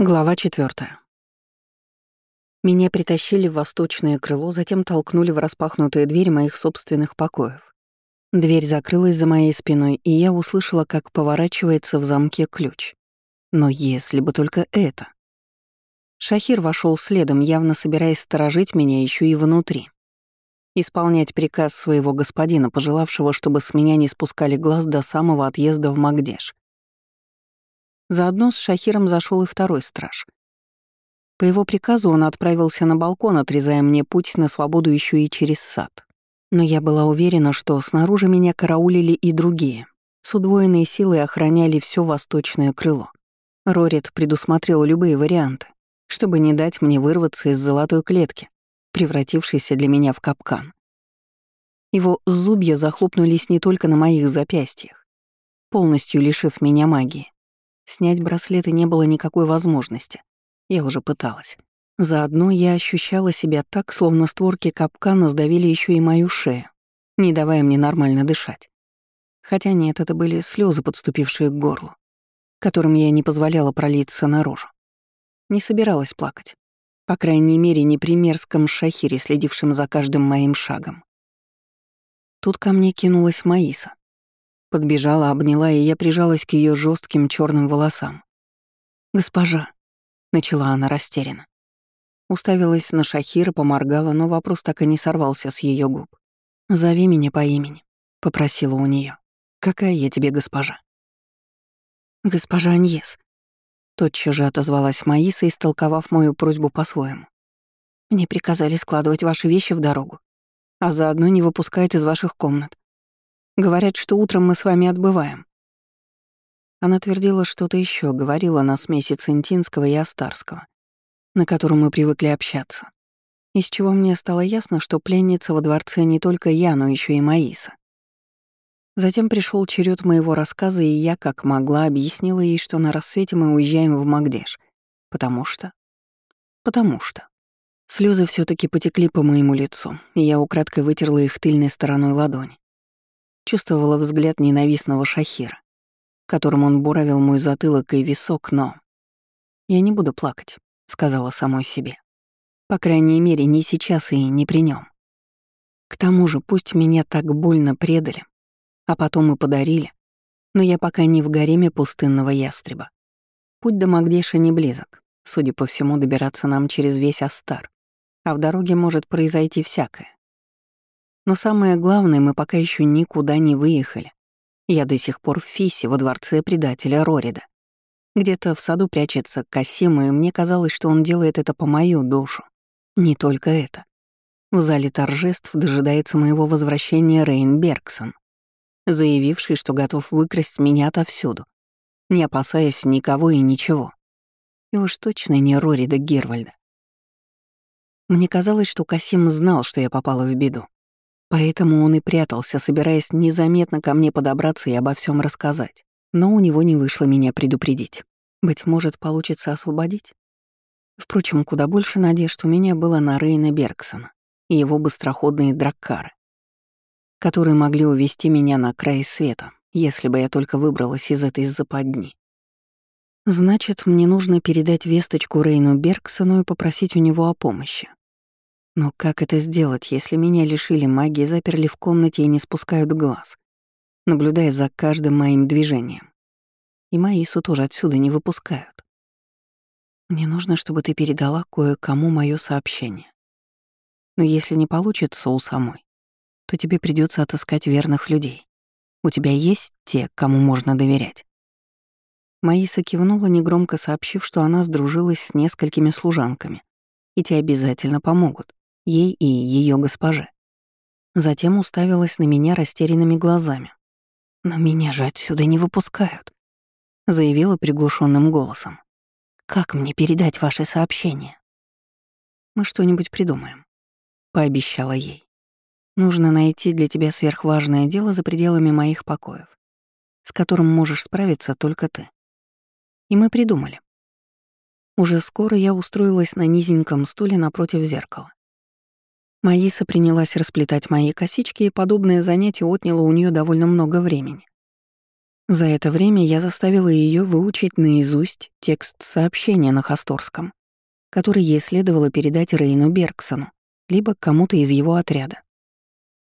Глава четвертая. Меня притащили в восточное крыло, затем толкнули в распахнутые двери моих собственных покоев. Дверь закрылась за моей спиной, и я услышала, как поворачивается в замке ключ. Но если бы только это. Шахир вошел следом, явно собираясь сторожить меня еще и внутри. Исполнять приказ своего господина, пожелавшего, чтобы с меня не спускали глаз до самого отъезда в Магдеш. Заодно с Шахиром зашел и второй страж. По его приказу он отправился на балкон, отрезая мне путь на свободу еще и через сад. Но я была уверена, что снаружи меня караулили и другие. С удвоенной силой охраняли все восточное крыло. Рорит предусмотрел любые варианты, чтобы не дать мне вырваться из золотой клетки, превратившейся для меня в капкан. Его зубья захлопнулись не только на моих запястьях, полностью лишив меня магии, Снять браслеты не было никакой возможности. Я уже пыталась. Заодно я ощущала себя так, словно створки капкана сдавили еще и мою шею, не давая мне нормально дышать. Хотя нет, это были слезы, подступившие к горлу, которым я не позволяла пролиться наружу. Не собиралась плакать. По крайней мере, не при мерзком шахире, следившем за каждым моим шагом. Тут ко мне кинулась Маиса. Подбежала, обняла, и я прижалась к ее жестким черным волосам. «Госпожа», — начала она растерянно. Уставилась на Шахира, поморгала, но вопрос так и не сорвался с ее губ. «Зови меня по имени», — попросила у нее. «Какая я тебе госпожа?» «Госпожа Аньес», — тотчас же отозвалась Маиса, истолковав мою просьбу по-своему. «Мне приказали складывать ваши вещи в дорогу, а заодно не выпускать из ваших комнат. Говорят, что утром мы с вами отбываем». Она твердила что-то еще, говорила на смеси центинского и астарского, на котором мы привыкли общаться. Из чего мне стало ясно, что пленница во дворце не только я, но еще и Маиса. Затем пришел черед моего рассказа, и я, как могла, объяснила ей, что на рассвете мы уезжаем в Магдеш. Потому что... Потому что... Слезы все таки потекли по моему лицу, и я украдкой вытерла их тыльной стороной ладони. Чувствовала взгляд ненавистного Шахира, которым он буравил мой затылок и висок, но... «Я не буду плакать», — сказала самой себе. По крайней мере, не сейчас и не при нем. К тому же, пусть меня так больно предали, а потом и подарили, но я пока не в гареме пустынного ястреба. Путь до Магдеша не близок. Судя по всему, добираться нам через весь Астар, а в дороге может произойти всякое. Но самое главное, мы пока еще никуда не выехали. Я до сих пор в Фисе, во дворце предателя Рорида. Где-то в саду прячется Касим, и мне казалось, что он делает это по мою душу. Не только это. В зале торжеств дожидается моего возвращения Рейн Бергсон, заявивший, что готов выкрасть меня отовсюду, не опасаясь никого и ничего. И уж точно не Рорида Гервальда. Мне казалось, что Касим знал, что я попала в беду. Поэтому он и прятался, собираясь незаметно ко мне подобраться и обо всем рассказать. Но у него не вышло меня предупредить. Быть может, получится освободить? Впрочем, куда больше надежд у меня было на Рейна Бергсона и его быстроходные драккары, которые могли увести меня на край света, если бы я только выбралась из этой западни. Значит, мне нужно передать весточку Рейну Бергсону и попросить у него о помощи. Но как это сделать, если меня лишили магии, заперли в комнате и не спускают глаз, наблюдая за каждым моим движением? И Маису тоже отсюда не выпускают. Мне нужно, чтобы ты передала кое-кому мое сообщение. Но если не получится у самой, то тебе придется отыскать верных людей. У тебя есть те, кому можно доверять?» Маиса кивнула, негромко сообщив, что она сдружилась с несколькими служанками, и те обязательно помогут ей и ее госпоже. Затем уставилась на меня растерянными глазами. «Но меня же отсюда не выпускают», — заявила приглушенным голосом. «Как мне передать ваши сообщения?» «Мы что-нибудь придумаем», — пообещала ей. «Нужно найти для тебя сверхважное дело за пределами моих покоев, с которым можешь справиться только ты». И мы придумали. Уже скоро я устроилась на низеньком стуле напротив зеркала. Маиса принялась расплетать мои косички, и подобное занятие отняло у нее довольно много времени. За это время я заставила ее выучить наизусть текст сообщения на Хасторском, который ей следовало передать Рейну Бергсону, либо кому-то из его отряда.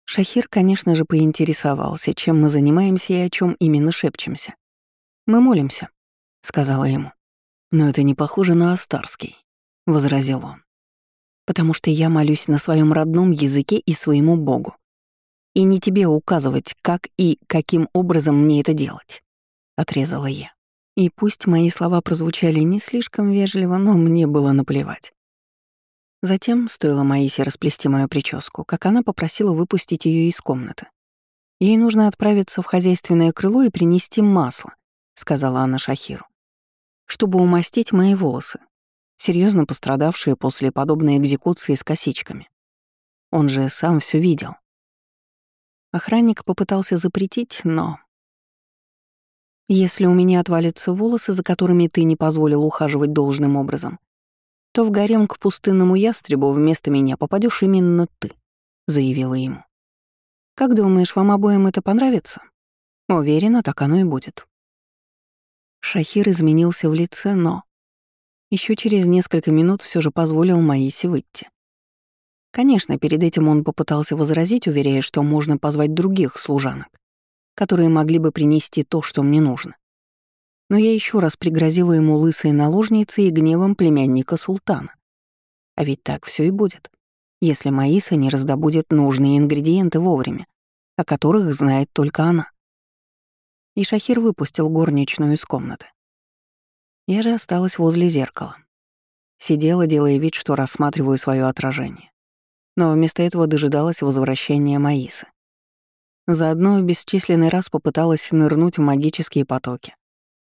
Шахир, конечно же, поинтересовался, чем мы занимаемся и о чем именно шепчемся. «Мы молимся», — сказала ему. «Но это не похоже на Астарский», — возразил он. «Потому что я молюсь на своем родном языке и своему Богу. И не тебе указывать, как и каким образом мне это делать», — отрезала я. И пусть мои слова прозвучали не слишком вежливо, но мне было наплевать. Затем, стоило Маисе расплести мою прическу, как она попросила выпустить ее из комнаты. «Ей нужно отправиться в хозяйственное крыло и принести масло», — сказала она Шахиру, «чтобы умастить мои волосы, серьезно пострадавшие после подобной экзекуции с косичками. Он же сам все видел». Охранник попытался запретить, но... «Если у меня отвалятся волосы, за которыми ты не позволил ухаживать должным образом, то в гарем к пустынному ястребу вместо меня попадешь именно ты», — заявила ему. «Как думаешь, вам обоим это понравится?» «Уверена, так оно и будет». Шахир изменился в лице, но... еще через несколько минут все же позволил Маисе выйти. Конечно, перед этим он попытался возразить, уверяя, что можно позвать других служанок, которые могли бы принести то, что мне нужно но я еще раз пригрозила ему лысой наложницей и гневом племянника султана. А ведь так все и будет, если Маиса не раздобудет нужные ингредиенты вовремя, о которых знает только она. И Шахир выпустил горничную из комнаты. Я же осталась возле зеркала. Сидела, делая вид, что рассматриваю свое отражение. Но вместо этого дожидалась возвращения Маисы. Заодно бесчисленный раз попыталась нырнуть в магические потоки,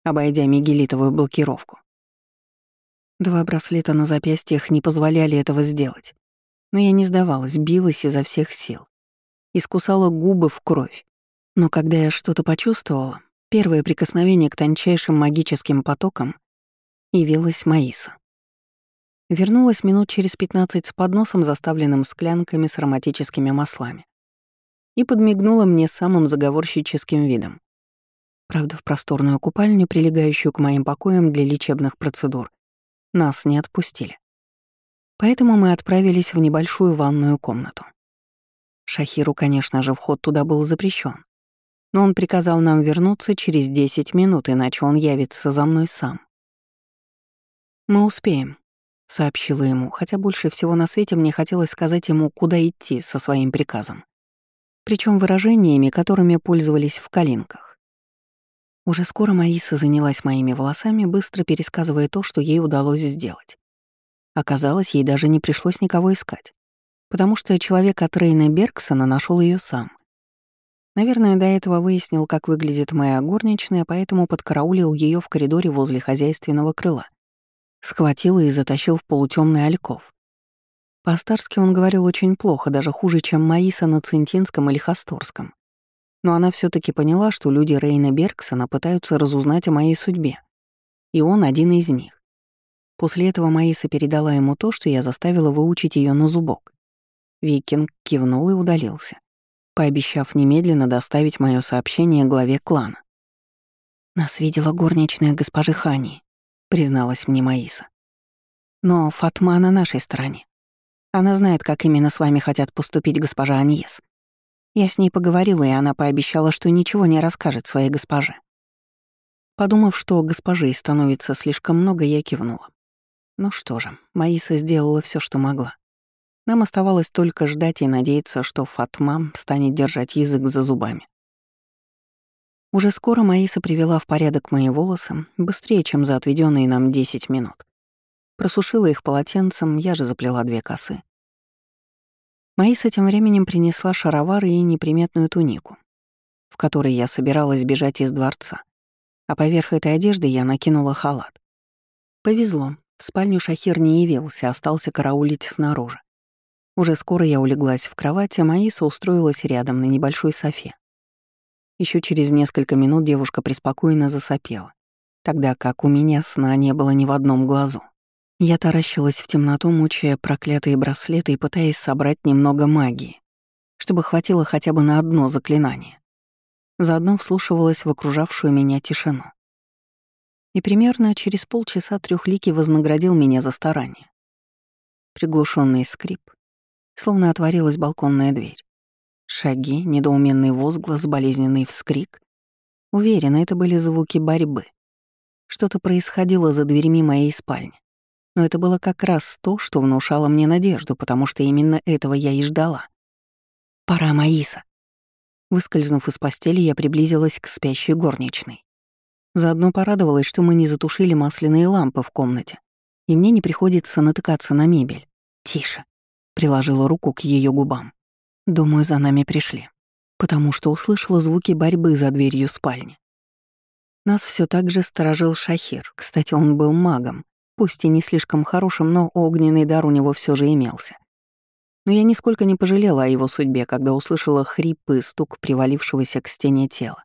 обойдя мигелитовую блокировку. Два браслета на запястьях не позволяли этого сделать. Но я не сдавалась, билась изо всех сил. Искусала губы в кровь. Но когда я что-то почувствовала, первое прикосновение к тончайшим магическим потокам явилась Маиса. Вернулась минут через пятнадцать с подносом, заставленным склянками с ароматическими маслами. И подмигнула мне самым заговорщическим видом. Правда, в просторную купальню, прилегающую к моим покоям для лечебных процедур, нас не отпустили. Поэтому мы отправились в небольшую ванную комнату. Шахиру, конечно же, вход туда был запрещен, но он приказал нам вернуться через 10 минут, иначе он явится за мной сам. «Мы успеем», — сообщила ему, хотя больше всего на свете мне хотелось сказать ему, куда идти со своим приказом. Причем выражениями, которыми пользовались в калинках. Уже скоро Маиса занялась моими волосами, быстро пересказывая то, что ей удалось сделать. Оказалось, ей даже не пришлось никого искать, потому что человек от Рейна Бергсона нашел ее сам. Наверное, до этого выяснил, как выглядит моя горничная, поэтому подкараулил ее в коридоре возле хозяйственного крыла. Схватил и затащил в полутемный альков. По-старски он говорил очень плохо, даже хуже, чем Маиса на Центинском или Хасторском но она все таки поняла, что люди Рейна Бергсона пытаются разузнать о моей судьбе. И он один из них. После этого Маиса передала ему то, что я заставила выучить ее на зубок. Викинг кивнул и удалился, пообещав немедленно доставить мое сообщение главе клана. «Нас видела горничная госпожи Хани», — призналась мне Маиса. «Но Фатма на нашей стороне. Она знает, как именно с вами хотят поступить госпожа Аньес. Я с ней поговорила, и она пообещала, что ничего не расскажет своей госпоже. Подумав, что госпожей становится слишком много, я кивнула. Ну что же, Маиса сделала все, что могла. Нам оставалось только ждать и надеяться, что Фатма станет держать язык за зубами. Уже скоро Маиса привела в порядок мои волосы, быстрее, чем за отведенные нам 10 минут. Просушила их полотенцем, я же заплела две косы. Маиса тем временем принесла шаровары и неприметную тунику, в которой я собиралась бежать из дворца, а поверх этой одежды я накинула халат. Повезло, в спальню Шахир не явился, остался караулить снаружи. Уже скоро я улеглась в кровать, а Маиса устроилась рядом на небольшой софе. Еще через несколько минут девушка преспокойно засопела, тогда как у меня сна не было ни в одном глазу. Я таращилась в темноту, мучая проклятые браслеты и пытаясь собрать немного магии, чтобы хватило хотя бы на одно заклинание. заодно вслушивалась в окружавшую меня тишину. И примерно через полчаса трехликий вознаградил меня за старание. Приглушенный скрип, словно отворилась балконная дверь. Шаги, недоуменный возглас, болезненный вскрик. Уверена, это были звуки борьбы. Что-то происходило за дверьми моей спальни. Но это было как раз то, что внушало мне надежду, потому что именно этого я и ждала. «Пора, Маиса!» Выскользнув из постели, я приблизилась к спящей горничной. Заодно порадовалась, что мы не затушили масляные лампы в комнате, и мне не приходится натыкаться на мебель. «Тише», — приложила руку к ее губам. Думаю, за нами пришли, потому что услышала звуки борьбы за дверью спальни. Нас все так же сторожил Шахир. Кстати, он был магом, пусть и не слишком хорошим, но огненный дар у него все же имелся. Но я нисколько не пожалела о его судьбе, когда услышала хрип и стук привалившегося к стене тела.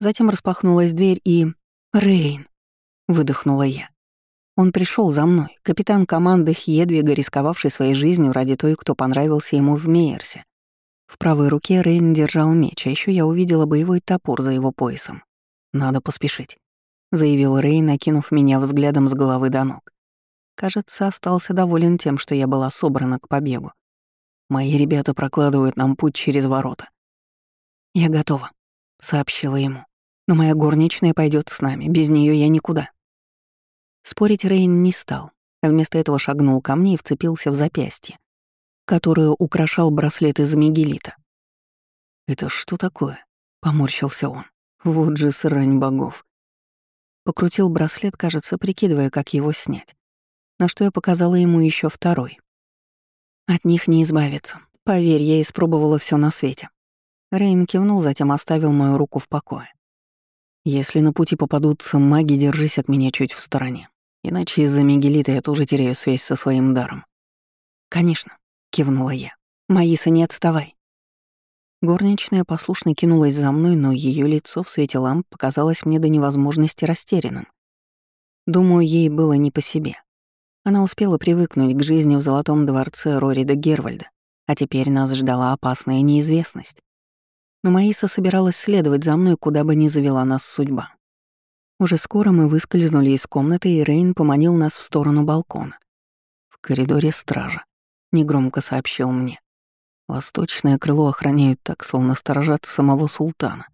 Затем распахнулась дверь и... «Рейн!» — выдохнула я. Он пришел за мной, капитан команды Хедвига, рисковавший своей жизнью ради той, кто понравился ему в Мейерсе. В правой руке Рейн держал меч, а еще я увидела боевой топор за его поясом. «Надо поспешить», — заявил Рейн, накинув меня взглядом с головы до ног. Кажется, остался доволен тем, что я была собрана к побегу. Мои ребята прокладывают нам путь через ворота. «Я готова», — сообщила ему. «Но моя горничная пойдет с нами, без нее я никуда». Спорить Рейн не стал, вместо этого шагнул ко мне и вцепился в запястье, которую украшал браслет из мигелита. «Это что такое?» — поморщился он. «Вот же срань богов!» Покрутил браслет, кажется, прикидывая, как его снять. На что я показала ему еще второй. От них не избавиться. Поверь, я испробовала все на свете. Рейн кивнул, затем оставил мою руку в покое. Если на пути попадутся маги, держись от меня чуть в стороне. Иначе из-за Мигелита я тоже теряю связь со своим даром. Конечно. — кивнула я. «Маиса, не отставай». Горничная послушно кинулась за мной, но ее лицо в свете ламп показалось мне до невозможности растерянным. Думаю, ей было не по себе. Она успела привыкнуть к жизни в золотом дворце Рорида Гервальда, а теперь нас ждала опасная неизвестность. Но Маиса собиралась следовать за мной, куда бы ни завела нас судьба. Уже скоро мы выскользнули из комнаты, и Рейн поманил нас в сторону балкона. В коридоре стража. — негромко сообщил мне. «Восточное крыло охраняют так, словно сторожат самого султана.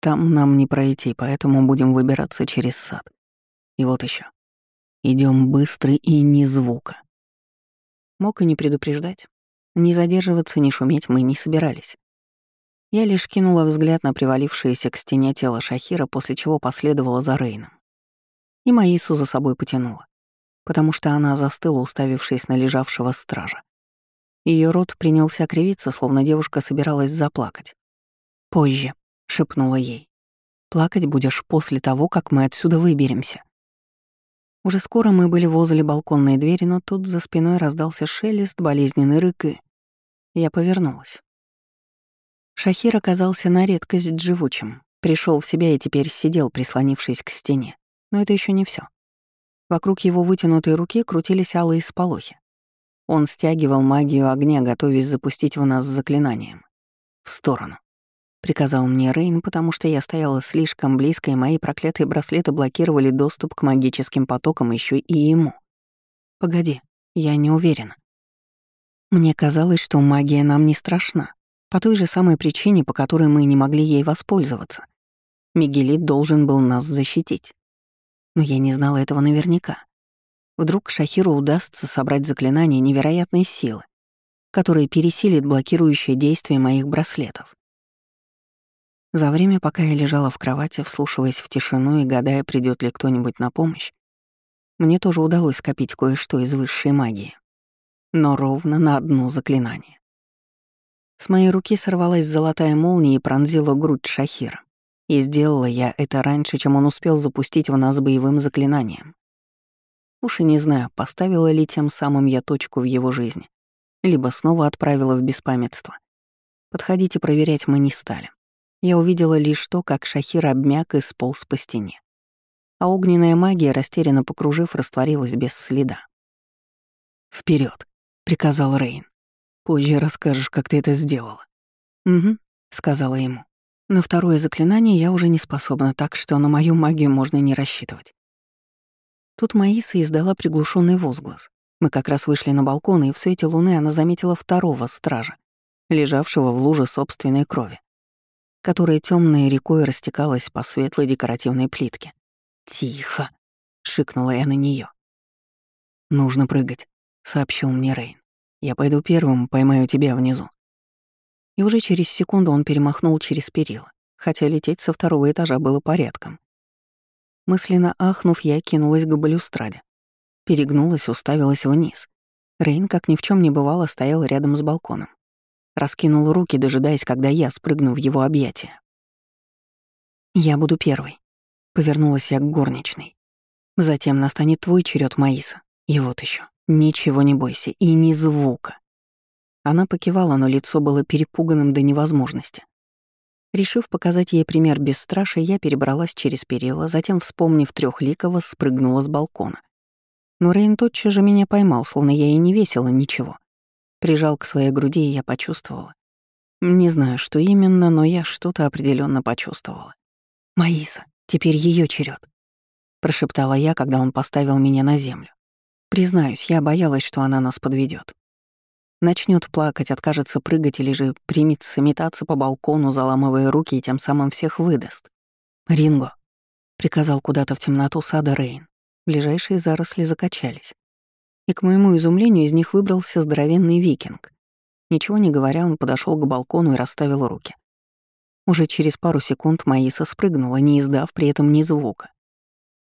Там нам не пройти, поэтому будем выбираться через сад. И вот еще. Идем быстро и ни звука». Мог и не предупреждать. Не задерживаться, не шуметь мы не собирались. Я лишь кинула взгляд на привалившееся к стене тело Шахира, после чего последовала за Рейном. И Маису за собой потянула потому что она застыла, уставившись на лежавшего стража. Ее рот принялся кривиться, словно девушка собиралась заплакать. «Позже», — шепнула ей. «Плакать будешь после того, как мы отсюда выберемся». Уже скоро мы были возле балконной двери, но тут за спиной раздался шелест, болезненный рык и... Я повернулась. Шахир оказался на редкость живучим, пришел в себя и теперь сидел, прислонившись к стене. Но это еще не все. Вокруг его вытянутой руки крутились алые сполохи. Он стягивал магию огня, готовясь запустить в нас заклинанием. «В сторону», — приказал мне Рейн, потому что я стояла слишком близко, и мои проклятые браслеты блокировали доступ к магическим потокам еще и ему. «Погоди, я не уверена». Мне казалось, что магия нам не страшна, по той же самой причине, по которой мы не могли ей воспользоваться. Мигелит должен был нас защитить. Но я не знала этого наверняка. Вдруг Шахиру удастся собрать заклинание невероятной силы, которое пересилит блокирующее действие моих браслетов. За время, пока я лежала в кровати, вслушиваясь в тишину и гадая, придет ли кто-нибудь на помощь, мне тоже удалось скопить кое-что из высшей магии. Но ровно на одно заклинание. С моей руки сорвалась золотая молния и пронзила грудь Шахира. И сделала я это раньше, чем он успел запустить в нас боевым заклинанием. Уж и не знаю, поставила ли тем самым я точку в его жизни, либо снова отправила в беспамятство. Подходить и проверять мы не стали. Я увидела лишь то, как Шахир обмяк и сполз по стене. А огненная магия, растерянно покружив, растворилась без следа. Вперед, приказал Рейн. «Позже расскажешь, как ты это сделала». «Угу», — сказала ему. На второе заклинание я уже не способна, так что на мою магию можно не рассчитывать. Тут Маиса издала приглушенный возглас. Мы как раз вышли на балкон, и в свете луны она заметила второго стража, лежавшего в луже собственной крови, которая темной рекой растекалась по светлой декоративной плитке. «Тихо!» — шикнула я на нее. «Нужно прыгать», — сообщил мне Рейн. «Я пойду первым, поймаю тебя внизу». И уже через секунду он перемахнул через перила, хотя лететь со второго этажа было порядком. Мысленно ахнув, я кинулась к балюстраде. Перегнулась, уставилась вниз. Рейн, как ни в чем не бывало, стоял рядом с балконом. Раскинул руки, дожидаясь, когда я спрыгну в его объятия. «Я буду первой», — повернулась я к горничной. «Затем настанет твой черед, Маиса. И вот еще, ничего не бойся и ни звука». Она покивала, но лицо было перепуганным до невозможности. Решив показать ей пример бесстрашия, я перебралась через перила, затем, вспомнив трехликого, спрыгнула с балкона. Но Рейн тотчас же меня поймал, словно я и не весила ничего. Прижал к своей груди, и я почувствовала. Не знаю, что именно, но я что-то определенно почувствовала. «Маиса, теперь ее черед, прошептала я, когда он поставил меня на землю. Признаюсь, я боялась, что она нас подведет. Начнет плакать, откажется прыгать или же примется метаться по балкону, заламывая руки и тем самым всех выдаст. «Ринго», — приказал куда-то в темноту сада Рейн. Ближайшие заросли закачались. И, к моему изумлению, из них выбрался здоровенный викинг. Ничего не говоря, он подошел к балкону и расставил руки. Уже через пару секунд Маиса спрыгнула, не издав при этом ни звука.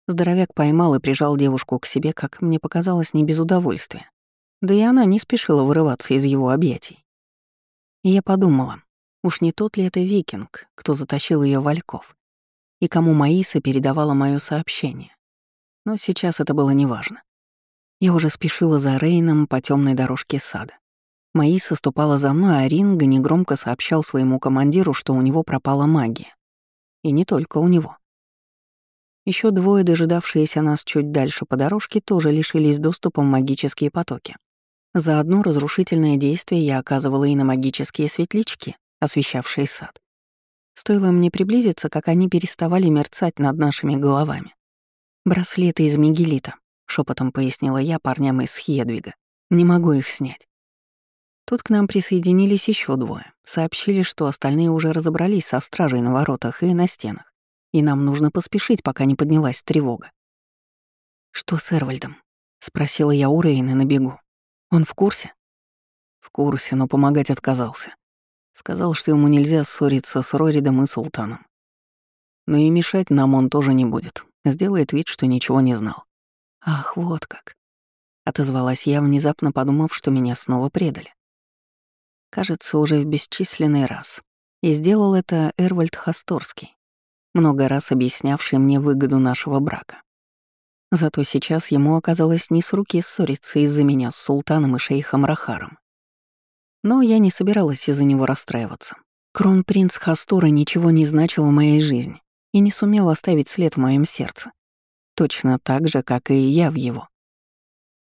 Здоровяк поймал и прижал девушку к себе, как мне показалось, не без удовольствия. Да и она не спешила вырываться из его объятий. И я подумала, уж не тот ли это викинг, кто затащил ее в Ольков, и кому Маиса передавала мое сообщение. Но сейчас это было неважно. Я уже спешила за Рейном по темной дорожке сада. Маиса ступала за мной, а Ринга негромко сообщал своему командиру, что у него пропала магия. И не только у него. Еще двое, дожидавшиеся нас чуть дальше по дорожке, тоже лишились доступа в магические потоки. Заодно разрушительное действие я оказывала и на магические светлячки, освещавшие сад. Стоило мне приблизиться, как они переставали мерцать над нашими головами. «Браслеты из мигелита», — шепотом пояснила я парням из Хедвига. «Не могу их снять». Тут к нам присоединились еще двое. Сообщили, что остальные уже разобрались со стражей на воротах и на стенах, и нам нужно поспешить, пока не поднялась тревога. «Что с Эрвальдом?» — спросила я у Рейна на бегу. Он в курсе? В курсе, но помогать отказался. Сказал, что ему нельзя ссориться с Роридом и Султаном. Но и мешать нам он тоже не будет. Сделает вид, что ничего не знал. Ах, вот как. Отозвалась я, внезапно подумав, что меня снова предали. Кажется, уже в бесчисленный раз. И сделал это Эрвальд Хасторский, много раз объяснявший мне выгоду нашего брака. Зато сейчас ему оказалось не с руки ссориться из-за меня с султаном и шейхом Рахаром. Но я не собиралась из-за него расстраиваться. Кронпринц Хастора ничего не значил в моей жизни и не сумел оставить след в моем сердце. Точно так же, как и я в его.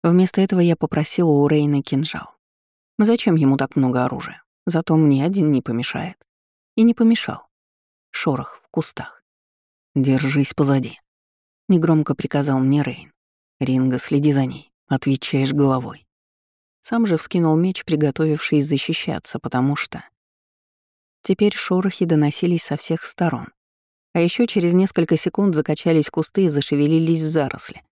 Вместо этого я попросила у Рейна кинжал. Зачем ему так много оружия? Зато мне один не помешает. И не помешал. Шорох в кустах. «Держись позади», Негромко приказал мне Рейн. «Ринга, следи за ней. Отвечаешь головой». Сам же вскинул меч, приготовившись защищаться, потому что... Теперь шорохи доносились со всех сторон. А еще через несколько секунд закачались кусты и зашевелились заросли.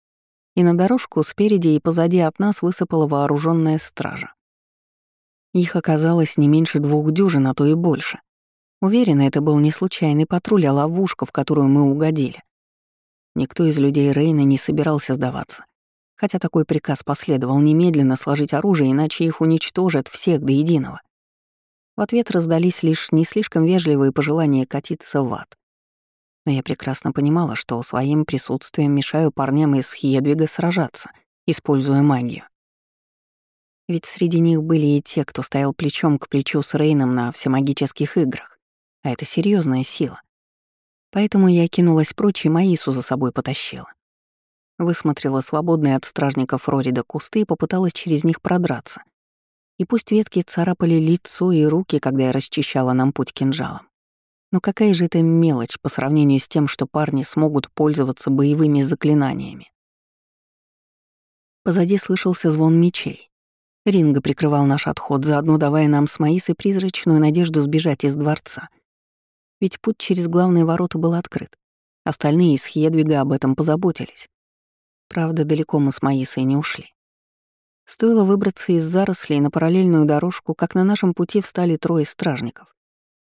И на дорожку спереди и позади от нас высыпала вооруженная стража. Их оказалось не меньше двух дюжин, а то и больше. Уверена, это был не случайный патруль, а ловушка, в которую мы угодили. Никто из людей Рейна не собирался сдаваться. Хотя такой приказ последовал немедленно сложить оружие, иначе их уничтожат всех до единого. В ответ раздались лишь не слишком вежливые пожелания катиться в ад. Но я прекрасно понимала, что своим присутствием мешаю парням из Хедвига сражаться, используя магию. Ведь среди них были и те, кто стоял плечом к плечу с Рейном на всемагических играх. А это серьезная сила. Поэтому я кинулась прочь и Маису за собой потащила. Высмотрела свободные от стражников Рорида кусты и попыталась через них продраться. И пусть ветки царапали лицо и руки, когда я расчищала нам путь кинжалом. Но какая же это мелочь по сравнению с тем, что парни смогут пользоваться боевыми заклинаниями? Позади слышался звон мечей. Ринга прикрывал наш отход, заодно давая нам с Маисой призрачную надежду сбежать из дворца. Ведь путь через главные ворота был открыт. Остальные из Хедвига об этом позаботились. Правда, далеко мы с Маисой не ушли. Стоило выбраться из зарослей на параллельную дорожку, как на нашем пути встали трое стражников.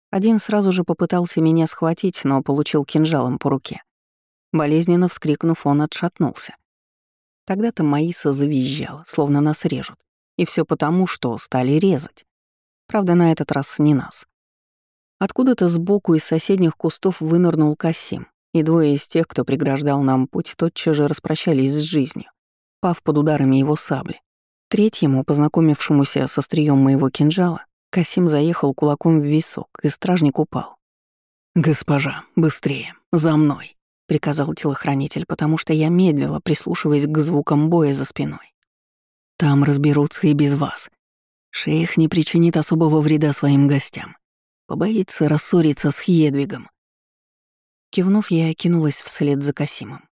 Один сразу же попытался меня схватить, но получил кинжалом по руке. Болезненно вскрикнув, он отшатнулся. Тогда-то Маиса завизжала, словно нас режут. И все потому, что стали резать. Правда, на этот раз не нас. Откуда-то сбоку из соседних кустов вынырнул Касим, и двое из тех, кто преграждал нам путь, тотчас же распрощались с жизнью, пав под ударами его сабли. Третьему, познакомившемуся со острием моего кинжала, Касим заехал кулаком в висок, и стражник упал. «Госпожа, быстрее, за мной!» — приказал телохранитель, потому что я медлила, прислушиваясь к звукам боя за спиной. «Там разберутся и без вас. Шейх не причинит особого вреда своим гостям. Побоится рассориться с Хедвигом». Кивнув, я кинулась вслед за Касимом.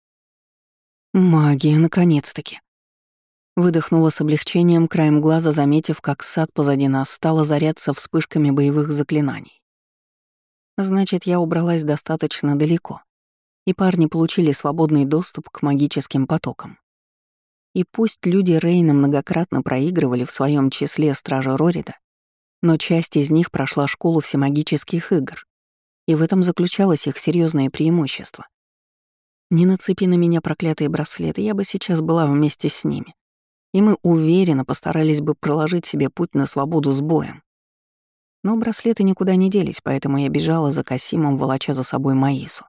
«Магия, наконец-таки!» Выдохнула с облегчением, краем глаза заметив, как сад позади нас стал озаряться вспышками боевых заклинаний. Значит, я убралась достаточно далеко, и парни получили свободный доступ к магическим потокам. И пусть люди Рейна многократно проигрывали в своем числе стража Рорида, но часть из них прошла школу всемагических игр, и в этом заключалось их серьезное преимущество. Не нацепи на меня проклятые браслеты, я бы сейчас была вместе с ними и мы уверенно постарались бы проложить себе путь на свободу с боем. Но браслеты никуда не делись, поэтому я бежала за Касимом, волоча за собой Маису.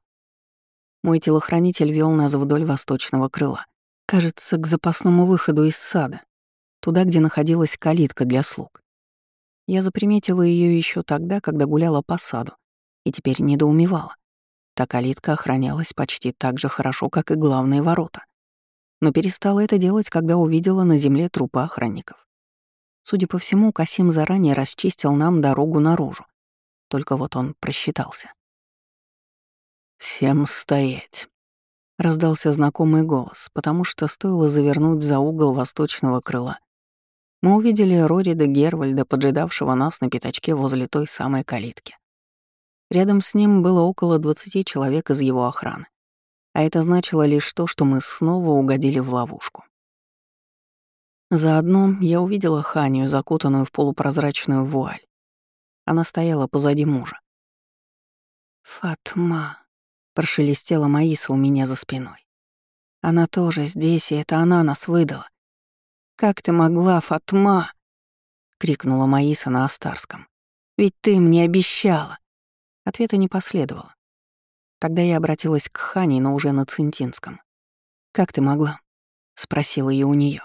Мой телохранитель вел нас вдоль восточного крыла. Кажется, к запасному выходу из сада, туда, где находилась калитка для слуг. Я заприметила ее еще тогда, когда гуляла по саду, и теперь недоумевала. Та калитка охранялась почти так же хорошо, как и главные ворота но перестала это делать, когда увидела на земле трупы охранников. Судя по всему, Касим заранее расчистил нам дорогу наружу. Только вот он просчитался. «Всем стоять!» — раздался знакомый голос, потому что стоило завернуть за угол восточного крыла. Мы увидели Рорида Гервальда, поджидавшего нас на пятачке возле той самой калитки. Рядом с ним было около 20 человек из его охраны а это значило лишь то, что мы снова угодили в ловушку. Заодно я увидела Ханию, закутанную в полупрозрачную вуаль. Она стояла позади мужа. «Фатма», — прошелестела Маиса у меня за спиной. «Она тоже здесь, и это она нас выдала. Как ты могла, Фатма?» — крикнула Маиса на Астарском. «Ведь ты мне обещала». Ответа не последовало. Тогда я обратилась к Хане, но уже на Центинском. «Как ты могла?» — спросила я у нее.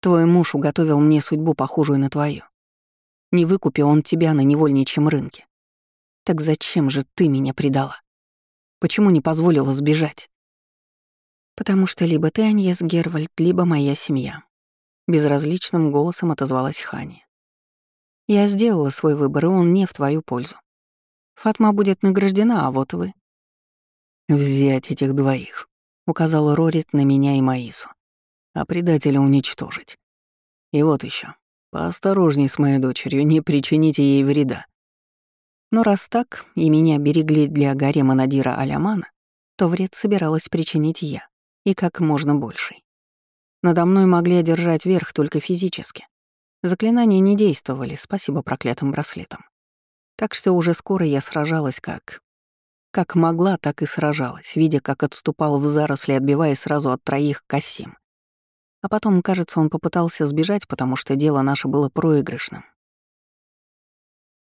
«Твой муж уготовил мне судьбу, похожую на твою. Не выкупил он тебя на невольничьем рынке. Так зачем же ты меня предала? Почему не позволила сбежать?» «Потому что либо ты, Аньес Гервальд, либо моя семья», — безразличным голосом отозвалась Хани. «Я сделала свой выбор, и он не в твою пользу. Фатма будет награждена, а вот вы «Взять этих двоих», — указал Рорит на меня и Маису, «а предателя уничтожить. И вот еще, поосторожней с моей дочерью, не причините ей вреда». Но раз так, и меня берегли для гарема Надира Алямана, то вред собиралась причинить я, и как можно больший. Надо мной могли одержать верх только физически. Заклинания не действовали, спасибо проклятым браслетам. Так что уже скоро я сражалась как как могла, так и сражалась, видя, как отступал в заросли, отбивая сразу от троих Касим. А потом, кажется, он попытался сбежать, потому что дело наше было проигрышным.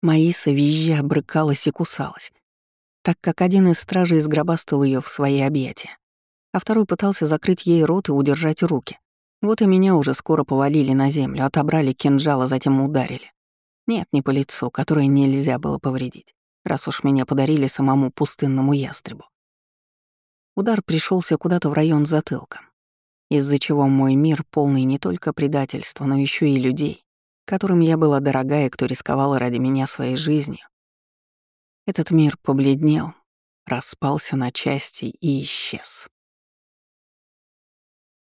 Маиса, визжа, брыкалась и кусалась, так как один из стражей сгробастал ее в свои объятия, а второй пытался закрыть ей рот и удержать руки. Вот и меня уже скоро повалили на землю, отобрали кинжал, а затем ударили. Нет, не по лицу, которое нельзя было повредить раз уж меня подарили самому пустынному ястребу. Удар пришелся куда-то в район затылка, из-за чего мой мир полный не только предательства, но еще и людей, которым я была дорога и кто рисковал ради меня своей жизнью, Этот мир побледнел, распался на части и исчез.